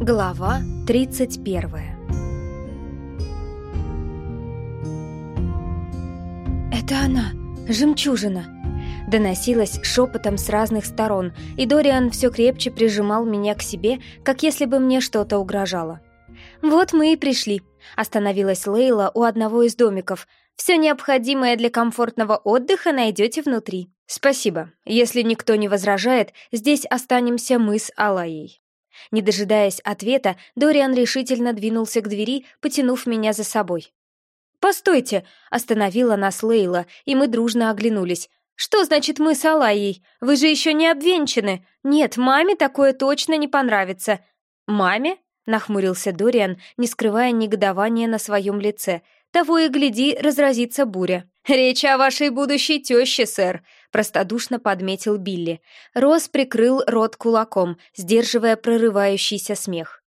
Глава 31 «Это она! Жемчужина!» Доносилась шепотом с разных сторон, и Дориан все крепче прижимал меня к себе, как если бы мне что-то угрожало. «Вот мы и пришли», — остановилась Лейла у одного из домиков. «Все необходимое для комфортного отдыха найдете внутри». «Спасибо. Если никто не возражает, здесь останемся мы с Алаей». Не дожидаясь ответа, Дориан решительно двинулся к двери, потянув меня за собой. «Постойте!» — остановила нас Лейла, и мы дружно оглянулись. «Что значит мы с Алаей? Вы же еще не обвенчаны! Нет, маме такое точно не понравится!» «Маме?» — нахмурился Дориан, не скрывая негодования на своем лице. «Того и гляди, разразится буря». «Речь о вашей будущей теще, сэр», — простодушно подметил Билли. Рос прикрыл рот кулаком, сдерживая прорывающийся смех.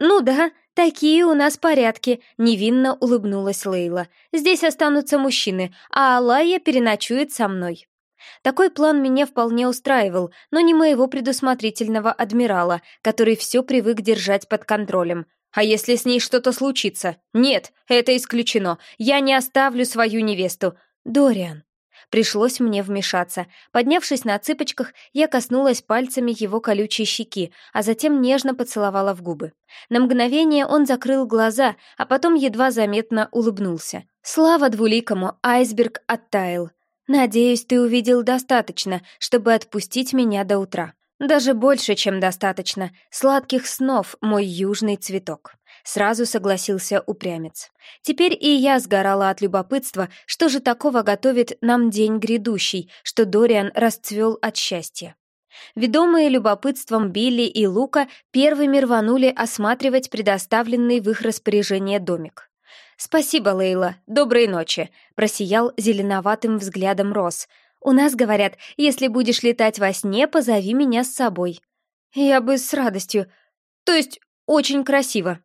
«Ну да, такие у нас порядки», — невинно улыбнулась Лейла. «Здесь останутся мужчины, а Алая переночует со мной». Такой план меня вполне устраивал, но не моего предусмотрительного адмирала, который все привык держать под контролем. А если с ней что-то случится? Нет, это исключено. Я не оставлю свою невесту. Дориан. Пришлось мне вмешаться. Поднявшись на цыпочках, я коснулась пальцами его колючей щеки, а затем нежно поцеловала в губы. На мгновение он закрыл глаза, а потом едва заметно улыбнулся. «Слава двуликому, айсберг оттаял. Надеюсь, ты увидел достаточно, чтобы отпустить меня до утра». «Даже больше, чем достаточно. Сладких снов, мой южный цветок», — сразу согласился упрямец. Теперь и я сгорала от любопытства, что же такого готовит нам день грядущий, что Дориан расцвел от счастья. Ведомые любопытством Билли и Лука первыми рванули осматривать предоставленный в их распоряжение домик. «Спасибо, Лейла. Доброй ночи», — просиял зеленоватым взглядом Рос — у нас говорят, если будешь летать во сне, позови меня с собой. Я бы с радостью. То есть, очень красиво.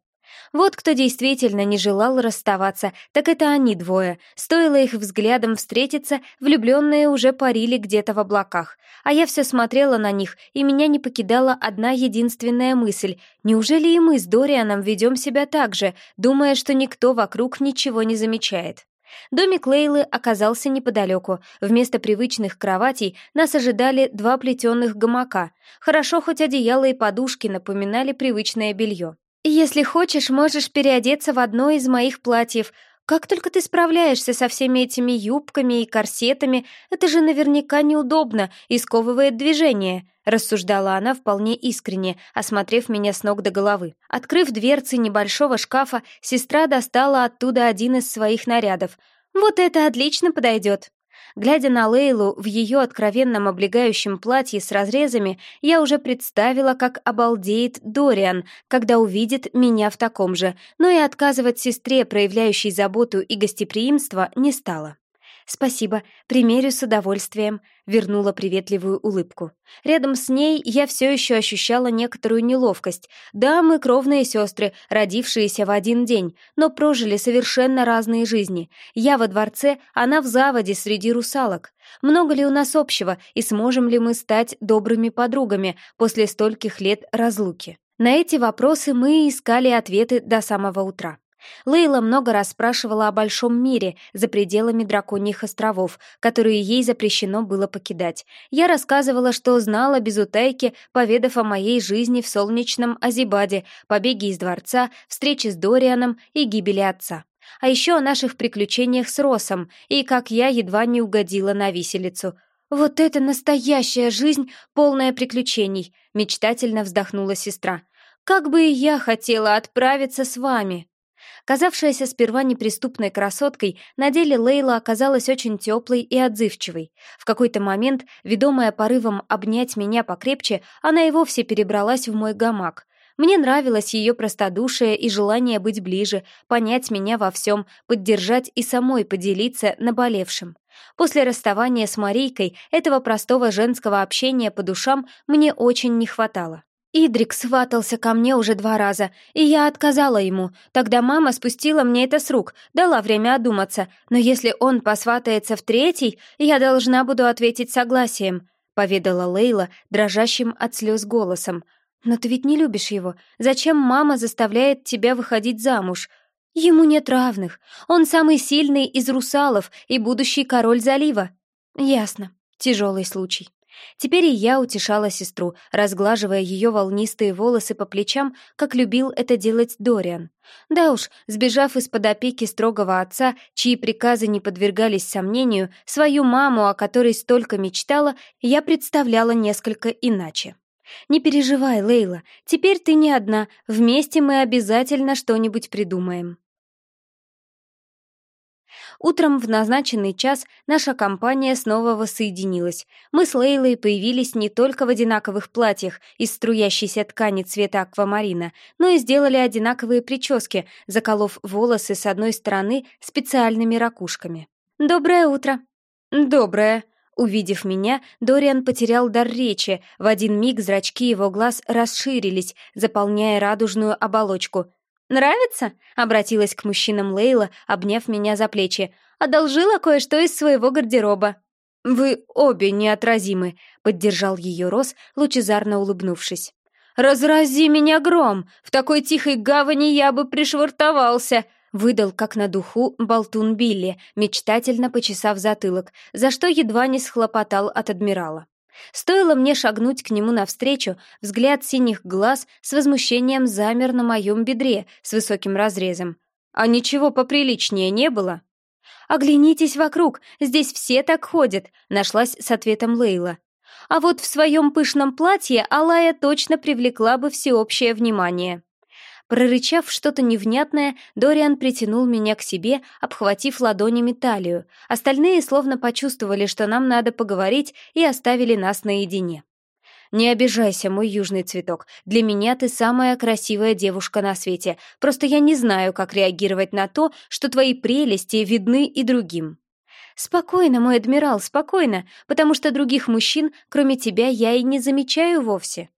Вот кто действительно не желал расставаться, так это они двое. Стоило их взглядом встретиться, влюбленные уже парили где-то в облаках. А я все смотрела на них, и меня не покидала одна единственная мысль. Неужели и мы с Дорианом ведем себя так же, думая, что никто вокруг ничего не замечает? Домик Лейлы оказался неподалеку. Вместо привычных кроватей нас ожидали два плетеных гамака. Хорошо, хоть одеяло и подушки напоминали привычное белье. «Если хочешь, можешь переодеться в одно из моих платьев. Как только ты справляешься со всеми этими юбками и корсетами, это же наверняка неудобно и сковывает движение», рассуждала она вполне искренне, осмотрев меня с ног до головы. Открыв дверцы небольшого шкафа, сестра достала оттуда один из своих нарядов. «Вот это отлично подойдет!» Глядя на Лейлу в ее откровенном облегающем платье с разрезами, я уже представила, как обалдеет Дориан, когда увидит меня в таком же, но и отказывать сестре, проявляющей заботу и гостеприимство, не стала. «Спасибо, примерю с удовольствием», — вернула приветливую улыбку. Рядом с ней я все еще ощущала некоторую неловкость. Да, мы кровные сестры, родившиеся в один день, но прожили совершенно разные жизни. Я во дворце, она в заводе среди русалок. Много ли у нас общего, и сможем ли мы стать добрыми подругами после стольких лет разлуки? На эти вопросы мы искали ответы до самого утра. Лейла много раз спрашивала о большом мире за пределами драконьих островов, которые ей запрещено было покидать. Я рассказывала, что знала без утайки, поведав о моей жизни в солнечном Азибаде, побеге из дворца, встрече с Дорианом и гибели отца. А еще о наших приключениях с Росом и как я едва не угодила на виселицу. «Вот это настоящая жизнь, полная приключений!» — мечтательно вздохнула сестра. «Как бы и я хотела отправиться с вами!» Казавшаяся сперва неприступной красоткой, на деле Лейла оказалась очень теплой и отзывчивой. В какой-то момент, ведомая порывом обнять меня покрепче, она и вовсе перебралась в мой гамак. Мне нравилось ее простодушие и желание быть ближе, понять меня во всем, поддержать и самой поделиться наболевшим. После расставания с Марийкой этого простого женского общения по душам мне очень не хватало. Идрик сватался ко мне уже два раза, и я отказала ему. Тогда мама спустила мне это с рук, дала время одуматься. Но если он посватается в третий, я должна буду ответить согласием», — поведала Лейла дрожащим от слез голосом. «Но ты ведь не любишь его. Зачем мама заставляет тебя выходить замуж? Ему нет равных. Он самый сильный из русалов и будущий король залива». «Ясно. Тяжелый случай». Теперь и я утешала сестру, разглаживая ее волнистые волосы по плечам, как любил это делать Дориан. Да уж, сбежав из-под опеки строгого отца, чьи приказы не подвергались сомнению, свою маму, о которой столько мечтала, я представляла несколько иначе. «Не переживай, Лейла, теперь ты не одна, вместе мы обязательно что-нибудь придумаем». Утром в назначенный час наша компания снова воссоединилась. Мы с Лейлой появились не только в одинаковых платьях из струящейся ткани цвета аквамарина, но и сделали одинаковые прически, заколов волосы с одной стороны специальными ракушками. «Доброе утро!» «Доброе!» Увидев меня, Дориан потерял дар речи, в один миг зрачки его глаз расширились, заполняя радужную оболочку. «Нравится?» — обратилась к мужчинам Лейла, обняв меня за плечи. «Одолжила кое-что из своего гардероба». «Вы обе неотразимы», — поддержал ее Рос, лучезарно улыбнувшись. «Разрази меня гром! В такой тихой гавани я бы пришвартовался!» Выдал, как на духу, болтун Билли, мечтательно почесав затылок, за что едва не схлопотал от адмирала. Стоило мне шагнуть к нему навстречу, взгляд синих глаз с возмущением замер на моем бедре с высоким разрезом. А ничего поприличнее не было? «Оглянитесь вокруг, здесь все так ходят», — нашлась с ответом Лейла. А вот в своем пышном платье Алая точно привлекла бы всеобщее внимание. Прорычав что-то невнятное, Дориан притянул меня к себе, обхватив ладонями талию. Остальные словно почувствовали, что нам надо поговорить, и оставили нас наедине. «Не обижайся, мой южный цветок. Для меня ты самая красивая девушка на свете. Просто я не знаю, как реагировать на то, что твои прелести видны и другим». «Спокойно, мой адмирал, спокойно, потому что других мужчин, кроме тебя, я и не замечаю вовсе».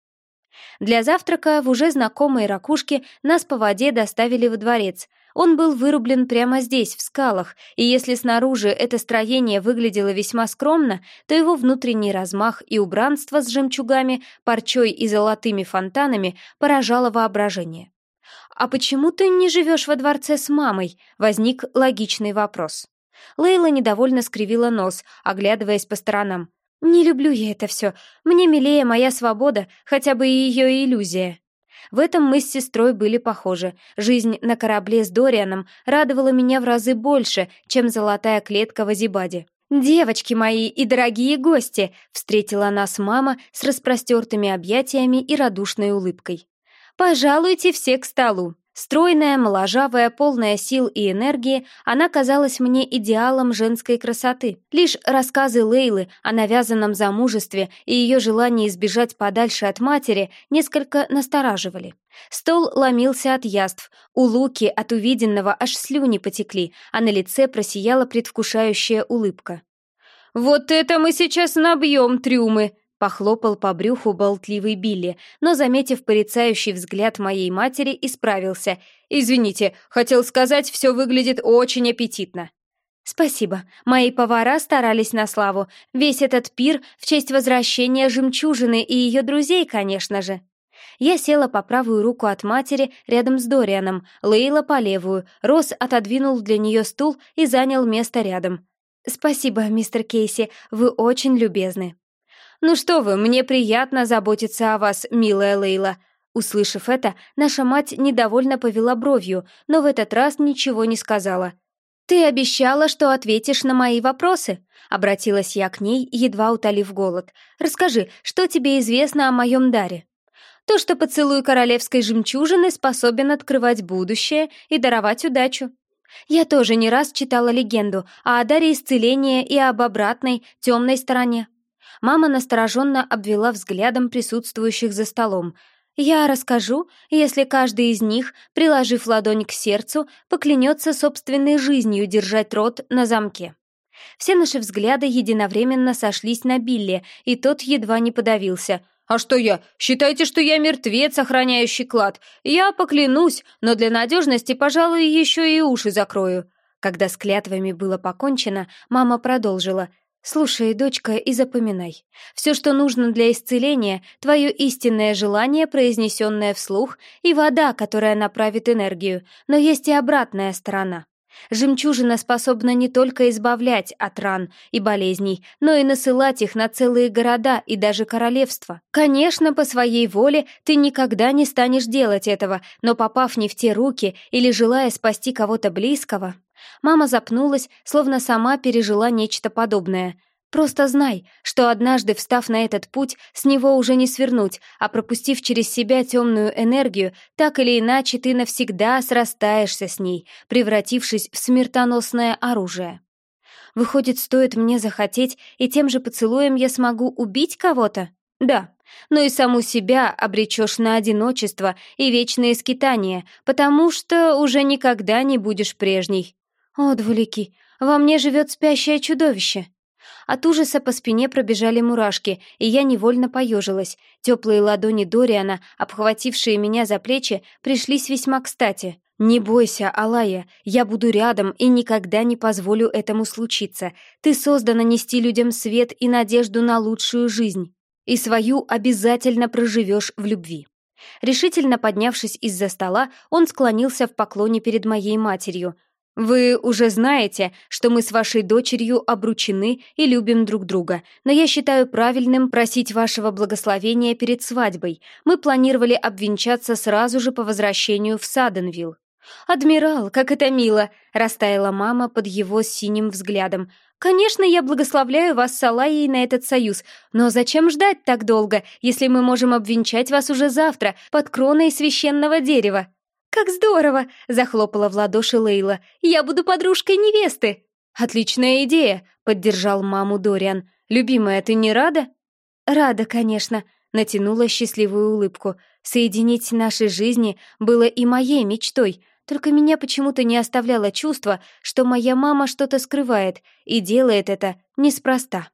Для завтрака в уже знакомой ракушке нас по воде доставили во дворец. Он был вырублен прямо здесь, в скалах, и если снаружи это строение выглядело весьма скромно, то его внутренний размах и убранство с жемчугами, парчой и золотыми фонтанами поражало воображение. «А почему ты не живешь во дворце с мамой?» — возник логичный вопрос. Лейла недовольно скривила нос, оглядываясь по сторонам. Не люблю я это все. Мне милее моя свобода, хотя бы и ее иллюзия. В этом мы с сестрой были похожи. Жизнь на корабле с Дорианом радовала меня в разы больше, чем золотая клетка в Азибаде. «Девочки мои и дорогие гости!» — встретила нас мама с распростертыми объятиями и радушной улыбкой. «Пожалуйте все к столу!» Стройная, моложавая, полная сил и энергии, она казалась мне идеалом женской красоты. Лишь рассказы Лейлы о навязанном замужестве и ее желании избежать подальше от матери несколько настораживали. Стол ломился от яств, у Луки от увиденного аж слюни потекли, а на лице просияла предвкушающая улыбка. «Вот это мы сейчас набьем трюмы!» Похлопал по брюху болтливый Билли, но, заметив порицающий взгляд моей матери, исправился. «Извините, хотел сказать, все выглядит очень аппетитно». «Спасибо. Мои повара старались на славу. Весь этот пир в честь возвращения жемчужины и ее друзей, конечно же». Я села по правую руку от матери рядом с Дорианом, Лейла по левую, Рос отодвинул для нее стул и занял место рядом. «Спасибо, мистер Кейси, вы очень любезны». «Ну что вы, мне приятно заботиться о вас, милая Лейла». Услышав это, наша мать недовольно повела бровью, но в этот раз ничего не сказала. «Ты обещала, что ответишь на мои вопросы», — обратилась я к ней, едва утолив голод. «Расскажи, что тебе известно о моем даре?» «То, что поцелуй королевской жемчужины способен открывать будущее и даровать удачу», я тоже не раз читала легенду о даре исцеления и об обратной, темной стороне. Мама настороженно обвела взглядом присутствующих за столом. «Я расскажу, если каждый из них, приложив ладонь к сердцу, поклянется собственной жизнью держать рот на замке». Все наши взгляды единовременно сошлись на Билли, и тот едва не подавился. «А что я? Считайте, что я мертвец, охраняющий клад. Я поклянусь, но для надежности, пожалуй, еще и уши закрою». Когда с клятвами было покончено, мама продолжила. Слушай, дочка, и запоминай. Все, что нужно для исцеления, твое истинное желание, произнесенное вслух, и вода, которая направит энергию, но есть и обратная сторона. Жемчужина способна не только избавлять от ран и болезней, но и насылать их на целые города и даже королевства. Конечно, по своей воле ты никогда не станешь делать этого, но попав не в те руки или желая спасти кого-то близкого, Мама запнулась, словно сама пережила нечто подобное. «Просто знай, что однажды, встав на этот путь, с него уже не свернуть, а пропустив через себя темную энергию, так или иначе ты навсегда срастаешься с ней, превратившись в смертоносное оружие. Выходит, стоит мне захотеть, и тем же поцелуем я смогу убить кого-то? Да, но и саму себя обречешь на одиночество и вечные скитания, потому что уже никогда не будешь прежней. «О, во мне живет спящее чудовище!» От ужаса по спине пробежали мурашки, и я невольно поежилась. Теплые ладони Дориана, обхватившие меня за плечи, пришлись весьма кстати. «Не бойся, Алая, я буду рядом и никогда не позволю этому случиться. Ты создана нести людям свет и надежду на лучшую жизнь. И свою обязательно проживешь в любви». Решительно поднявшись из-за стола, он склонился в поклоне перед моей матерью — вы уже знаете, что мы с вашей дочерью обручены и любим друг друга, но я считаю правильным просить вашего благословения перед свадьбой. Мы планировали обвенчаться сразу же по возвращению в Саденвилл. «Адмирал, как это мило!» — растаяла мама под его синим взглядом. «Конечно, я благословляю вас с Алайей на этот союз, но зачем ждать так долго, если мы можем обвенчать вас уже завтра под кроной священного дерева?» «Как здорово!» — захлопала в ладоши Лейла. «Я буду подружкой невесты!» «Отличная идея!» — поддержал маму Дориан. «Любимая, ты не рада?» «Рада, конечно», — натянула счастливую улыбку. «Соединить наши жизни было и моей мечтой, только меня почему-то не оставляло чувство, что моя мама что-то скрывает и делает это неспроста».